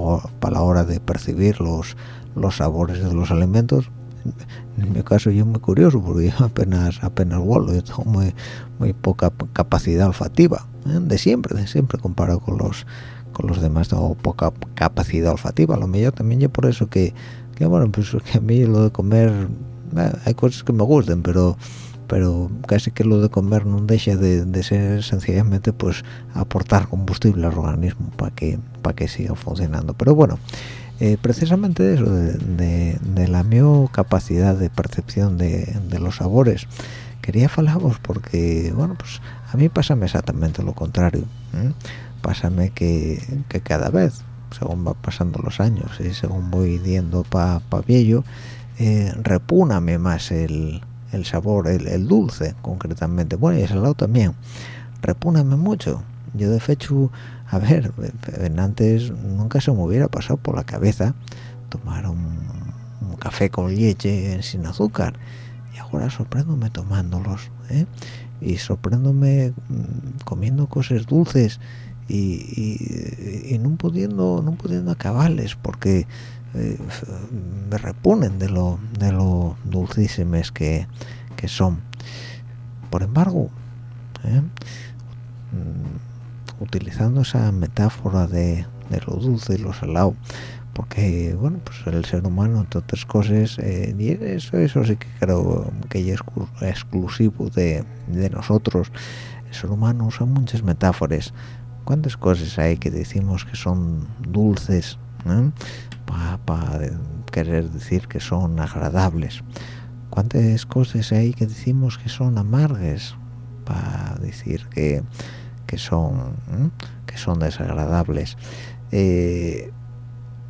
la hora de percibir los los sabores de los alimentos. En mi caso yo muy curioso porque yo apenas apenas vuelo yo tengo muy muy poca capacidad olfativa ¿eh? de siempre de siempre comparado con los con los demás tengo poca capacidad olfativa. Lo mejor también yo por eso que, que bueno pues que a mí lo de comer eh, hay cosas que me gustan pero pero casi que lo de comer no deja de, ser sencillamente pues aportar combustible al organismo para que para que siga funcionando. Pero bueno eh, precisamente eso de, la mi capacidad de percepción de, los sabores. Quería hablaros porque bueno pues a mí pásame exactamente lo contrario pásame que, cada vez según va pasando los años y según voy yendo para pa viejo eh, repúname más el, sabor el, dulce concretamente. Bueno y el salado también. Repúname mucho. Yo de hecho a ver antes nunca se me hubiera pasado por la cabeza tomar un, café con leche sin azúcar y ahora sorpréndome tomándolos ¿eh? y sorpréndome mm, comiendo cosas dulces y, no pudiendo no pudiendo acabarles porque eh, me reponen de lo de lo dulcísimes que, son por embargo ¿eh? Utilizando esa metáfora de, lo dulce y lo salado porque bueno pues el ser humano entre otras cosas eh, eso eso sí que creo que es exclusivo de, de nosotros. El ser humano usa muchas metáforas. Cuántas cosas hay que decimos que son dulces para querer decir que son agradables. Cuántas cosas hay que decimos que son amargas para decir que, que son que son desagradables eh,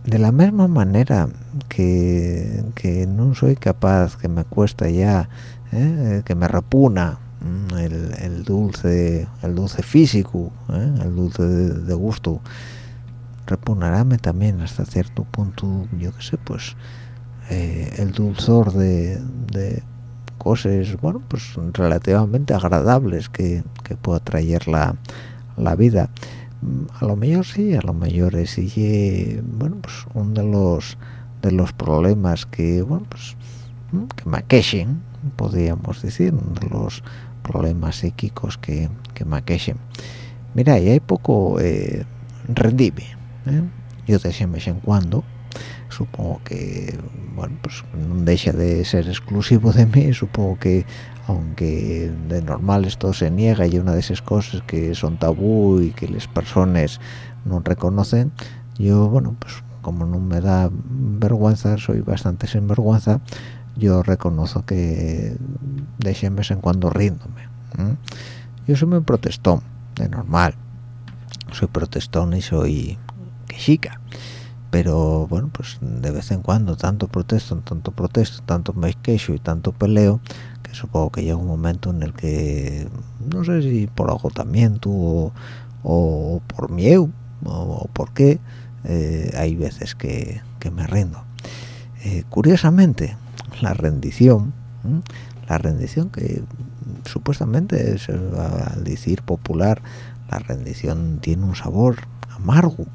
de la misma manera que, que no soy capaz que me cuesta ya ¿eh? que me repuna Mm, el, dulce el dulce físico ¿eh? el dulce de, gusto repugnarme también hasta cierto punto yo que sé pues el dulzor de, cosas bueno pues relativamente agradables que, que pueda traer la, la vida a lo mejor sí a lo mejor es bueno pues uno de los de los problemas que bueno pues que me podríamos decir uno de los problemas psíquicos que, que me mira y hay poco eh, rendime ¿eh? yo de vez en cuando supongo que bueno pues no deja de ser exclusivo de mí supongo que aunque de normal esto se niega y una de esas cosas que son tabú y que las personas no reconocen yo bueno pues como no me da vergüenza soy bastante sin vergüenza yo reconozco que de vez en cuando ríndome yo soy muy protestón de normal. Soy protestón y soy quejica pero bueno pues de vez en cuando tanto protesto tanto protesto tanto me y tanto peleo que supongo que llega un momento en el que no sé si por agotamiento o, o por miedo o, por qué eh, hay veces que, me rindo. Eh, curiosamente la rendición la rendición que supuestamente es al decir popular la rendición tiene un sabor amargo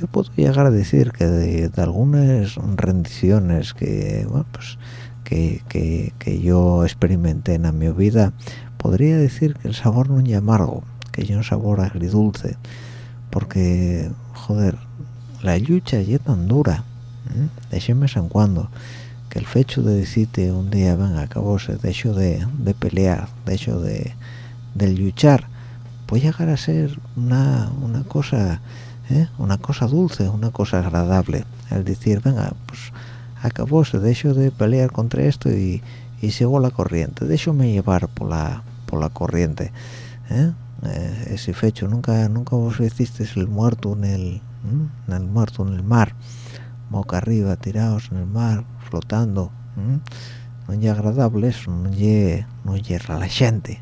yo puedo llegar a decir que de, algunas rendiciones que bueno pues que, que, yo experimenté en mi vida podría decir que el sabor no es amargo que es un sabor agridulce porque joder la lucha es tan dura ¿eh? de vez en cuando que el hecho de decirte un día venga acabóse de hecho de, de pelear de hecho de, de luchar puede llegar a ser una, una cosa ¿eh? una cosa dulce una cosa agradable. El decir venga pues acabóse de hecho de pelear contra esto y, y sigo la corriente. Me llevar por la por la corriente ¿eh? Eh, ese fecho nunca nunca vos hiciste el muerto en el en el muerto en el mar. Boca arriba tirados en el mar flotando no es agradable eso no es no la gente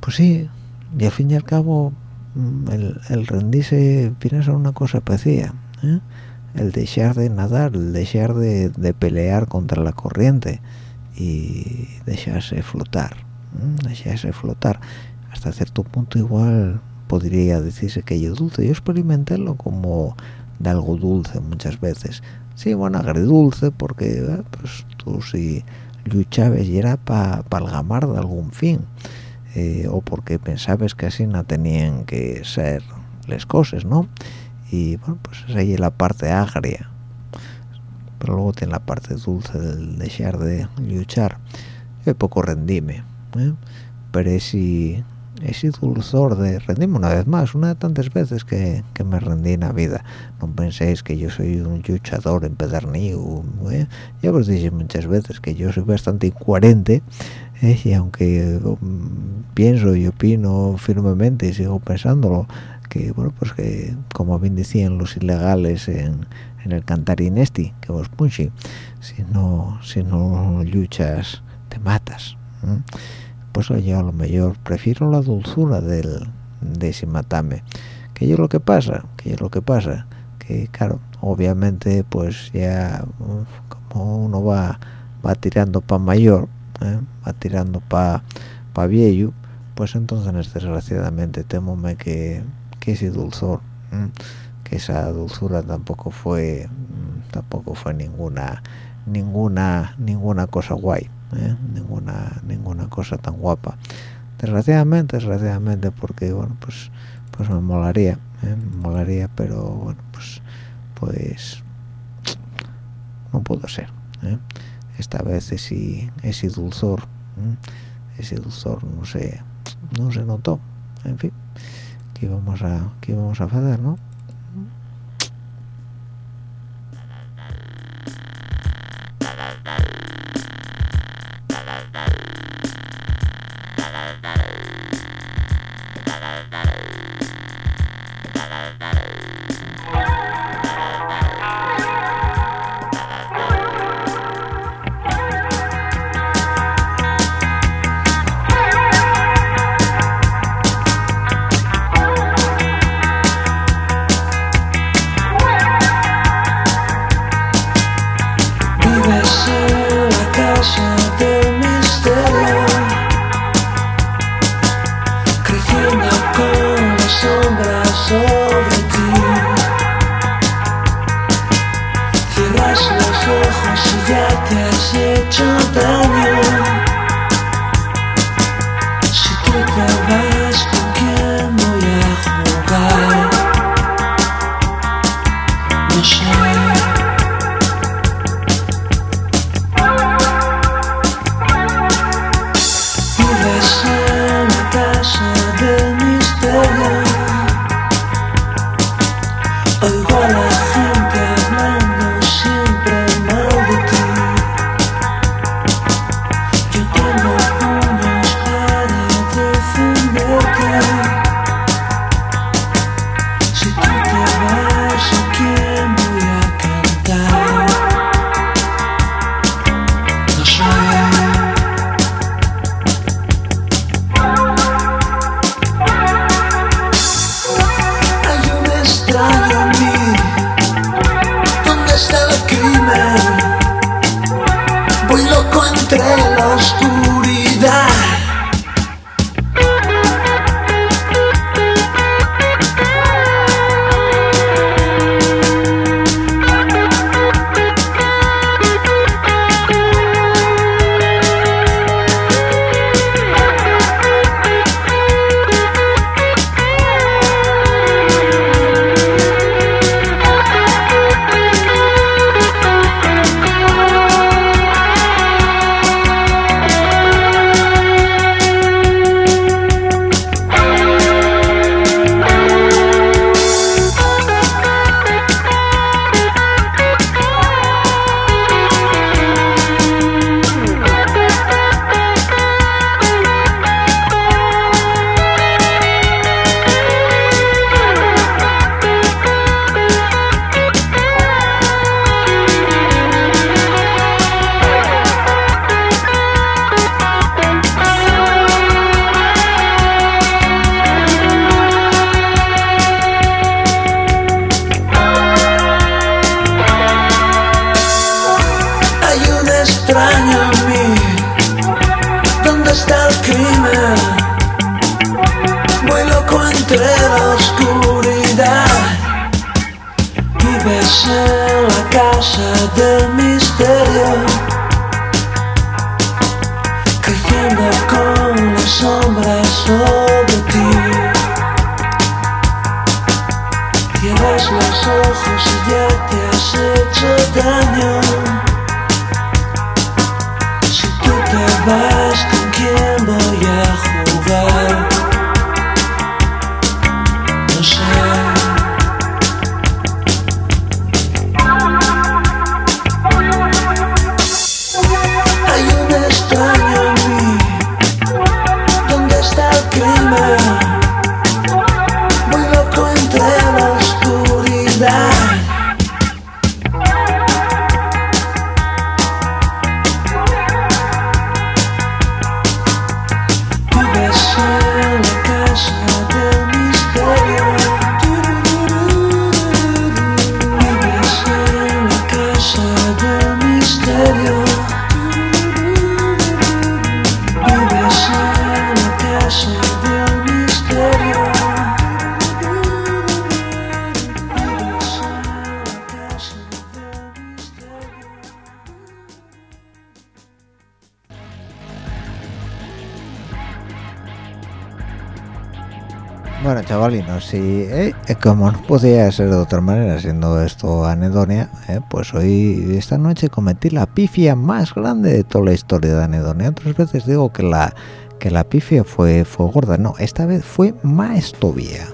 pues sí y al fin y al cabo el, el rendirse viene a una cosa parecida ¿eh? el dejar de nadar el dejar de, pelear contra la corriente y dejarse flotar dejarse flotar. Hasta cierto punto igual podría decirse que yo dulce. Yo experimentélo como de algo dulce muchas veces. Sí bueno agridulce porque eh, pues tú si luchabas y era para pa de algún fin eh, o porque pensabas que así no tenían que ser las cosas no y bueno pues es la parte agria. Pero luego tiene la parte dulce del dejar de luchar. Yo poco rendime ¿eh? pero si ese dulzor de rendirme una vez más, una de tantas veces que, me rendí en la vida. No penséis que yo soy un luchador empedernido. ¿eh? Ya os dije muchas veces que yo soy bastante incoherente ¿eh? y aunque um, pienso y opino firmemente y sigo pensándolo, que bueno, pues que como bien decían los ilegales en, en el cantarín este, que vos punchi, si no, si no luchas te matas. ¿eh? Pues oye a lo mejor prefiero la dulzura del de ese matame. Que yo lo que pasa que yo lo que pasa que claro obviamente pues ya como uno va va tirando para mayor ¿eh? va tirando para pa viejo pues entonces desgraciadamente temome que que ese dulzor que esa dulzura tampoco fue tampoco fue ninguna ninguna ninguna cosa guay ¿eh? ninguna ninguna cosa tan guapa desgraciadamente desgraciadamente porque bueno pues pues me molaría ¿eh? me molaría pero bueno pues pues no pudo ser ¿eh? esta vez ese ese dulzor ese dulzor no se no se notó en fin que vamos a que vamos a hacer no de [LAUGHS] misterio como no podía ser de otra manera siendo esto anedonia eh, pues hoy esta noche cometí la pifia más grande de toda la historia de anedonia. Otras veces digo que la que la pifia fue fue gorda. No esta vez fue más todavía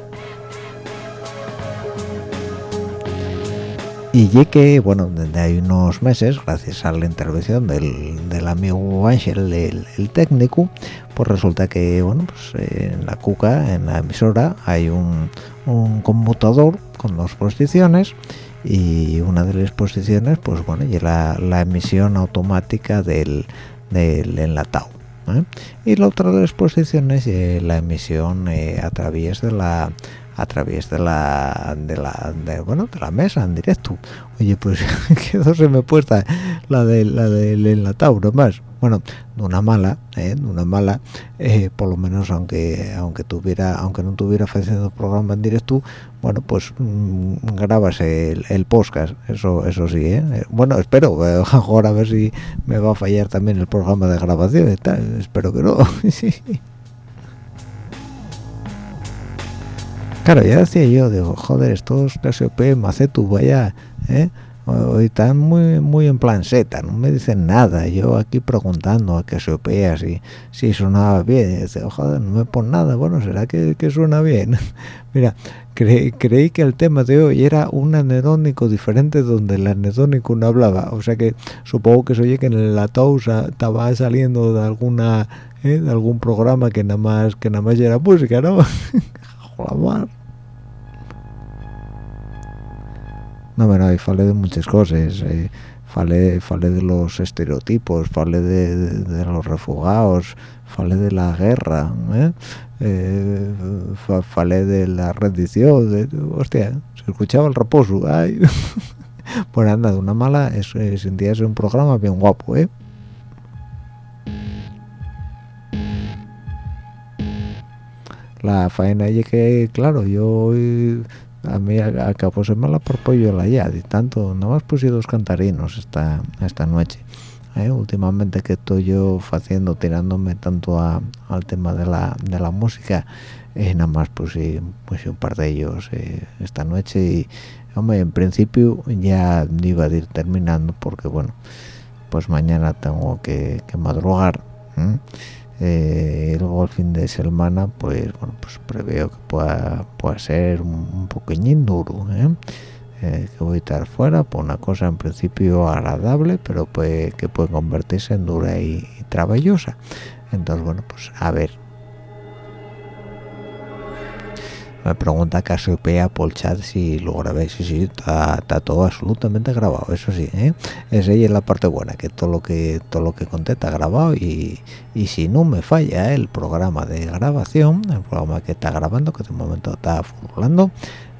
y ya que bueno desde hay unos meses gracias a la intervención del, del amigo Ángel el técnico pues resulta que bueno pues en la cuca en la emisora hay un, conmutador con dos posiciones y una de las posiciones pues bueno y la, la emisión automática del, del enlatado ¿eh? y la otra de las posiciones es la emisión eh, a través de la a de la de la bueno de la mesa en directo oye pues [LAUGHS] quedó se me puesta la de la del enlatado nomás bueno de una mala ¿eh? de una mala eh, por lo menos aunque aunque tuviera aunque no tuviera haciendo programa en directo bueno pues mmm, grabas el, podcast eso eso sí ¿eh? bueno espero [LAUGHS] ahora a ver si me va a fallar también el programa de grabación espero que no [LAUGHS] claro ya decía yo digo joder estos Cassiopeia Macetu vaya ¿eh? Hoy están muy muy en plan seta no me dicen nada. Yo aquí preguntando a que se opea si si sonaba bien. Y dice ojalá no me pon nada. Bueno será que, que suena bien [LAUGHS] mira creí que el tema de hoy era un anedónico diferente donde el anedónico no hablaba. O sea que supongo que se oye que en la tousa estaba saliendo de alguna ¿eh? de algún programa que nada más que nada más era música no [LAUGHS] Joder, no bueno y falé de muchas cosas eh, falé, de los estereotipos falé de, los refugiados falé de la guerra ¿eh? eh de la rendición de, hostia se escuchaba el reposo ay [LAUGHS] pues anda de una mala es, es, es un programa bien guapo eh la faena y que claro yo a mí acabó se me la propollo la ya y tanto nada más puse dos cantarinos esta esta noche ¿eh? últimamente que estoy yo haciendo tirándome tanto al tema de la, de la música eh, nada más puse, un par de ellos eh, esta noche y hombre en principio ya iba a ir terminando porque bueno pues mañana tengo que, madrugar eh, el fin de semana pues bueno pues preveo que pueda, pueda ser un, un poquillín duro ¿eh? Eh, que voy a estar fuera por una cosa en principio agradable pero puede, que puede convertirse en dura y, y entonces bueno pues a ver me pregunta Casiopea por chat si lo grabé sí sí está, todo absolutamente grabado eso sí ¿eh? esa es la parte buena que todo lo que todo lo que conté está grabado y, y si no me falla el programa de grabación el programa que está grabando que de momento está formulando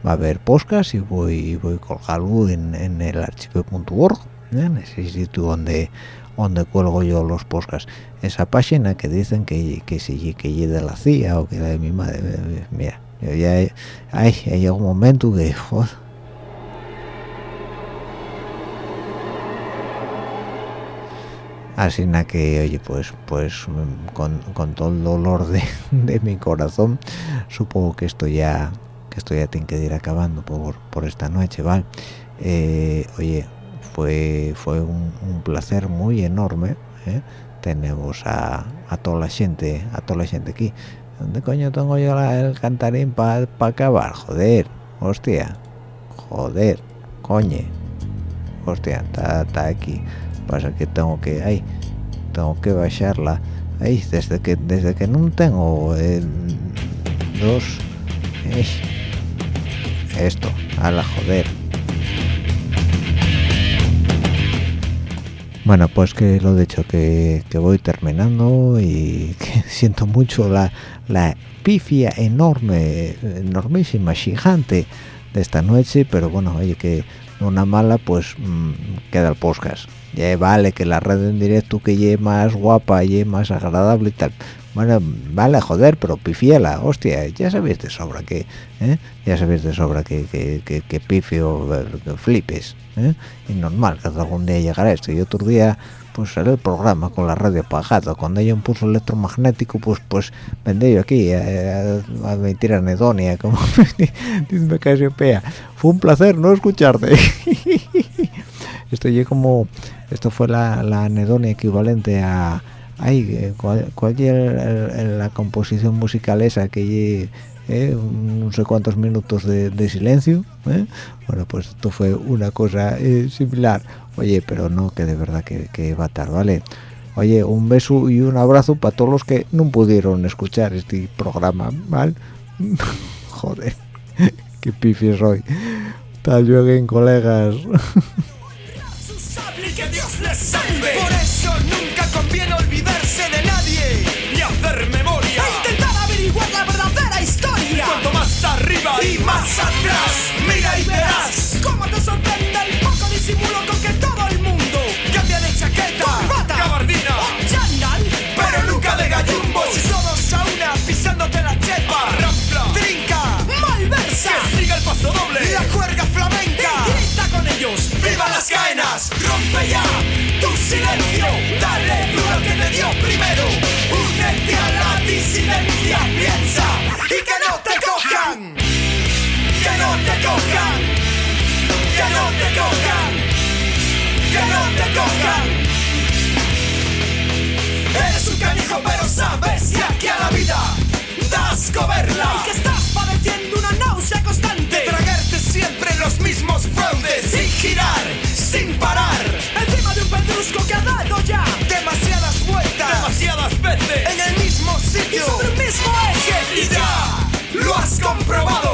va a haber podcast y voy voy a colgarlo en, en el archivo.org ¿eh? en ese sitio donde donde cuelgo yo los podcasts esa página que dicen que que si que de la CIA o que de mi madre mira ya hay un momento que así na que oye pues pues con, con todo el dolor de, [LAUGHS] de, mi corazón supongo que esto ya que esto ya tiene que ir acabando por, por esta noche vale eh, oye fue fue un, un placer muy enorme ¿eh? tenemos a, a toda la gente a toda la gente aquí ¿Dónde coño tengo yo el cantarín para acabar? Joder, hostia. Joder, coñe. Hostia, está aquí. Pasa que tengo que... Ay, tengo que bajarla. Ay, desde que desde que no tengo dos... esto, a la joder. Bueno, pues que lo de hecho que, que voy terminando y [LAUGHS] que siento mucho la, la pifia enorme, enormísima, gigante de esta noche, pero bueno, oye, que una mala, pues mmm, queda el podcast. Vale que la red en directo que lleve más guapa, y más agradable y tal. Bueno, vale, joder, pero pifiela, hostia, ya sabéis de sobra que, ¿eh? ya sabéis de sobra que, que, que, pifio, flipes, ¿eh? y normal que algún día llegará esto. Y otro día pues era el programa con la radio apagada cuando hay un pulso electromagnético pues pues vendé yo aquí a, a, mentir anedonia como [LAUGHS] dice Casiopea fue un placer no escucharte [LAUGHS] esto yo como esto fue la, la anedonia equivalente a ay eh, cuál, cuál es la composición musical esa que eh, no sé cuántos minutos de, silencio eh? bueno pues esto fue una cosa eh, similar. Oye pero no que de verdad que, que va a estar vale oye un beso y un abrazo para todos los que no pudieron escuchar este programa vale [LAUGHS] joder [LAUGHS] qué pifi soy. Tal en colegas [LAUGHS] por eso nunca conviene olvidarse de nadie ni hacer memoria. E intentar averiguar la verdadera historia. Cuanto más arriba y más atrás mira y verás cómo te sorprende el poco disimulo con que todo el mundo cambia de chaqueta, corbata, gabardina o chandal pero nunca de gallumbos. y todos a una pisándote la chepa rampla, trinca, malversa. Que siga el paso doble. La cuerda flamenca. Y grita con ellos ¡viva las Rompe ya tu silencio, dale lo que te dio primero. Únete a la disidencia, piensa y que no te cojan. Que no te cojan. Que no te cojan. Que no te cojan. Eres un canijo, pero sabes que aquí a la vida das coberla. Y que estás padeciendo una náusea constante. Tragarte siempre los mismos fraudes sin girar sin parar. Encima de un pedrusco que ha dado ya Demasiadas vueltas. Demasiadas veces. En el mismo y sitio. sobre un mismo eje. Y ya lo has comprobado.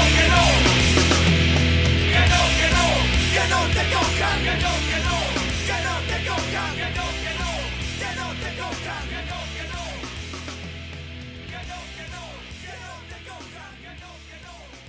you know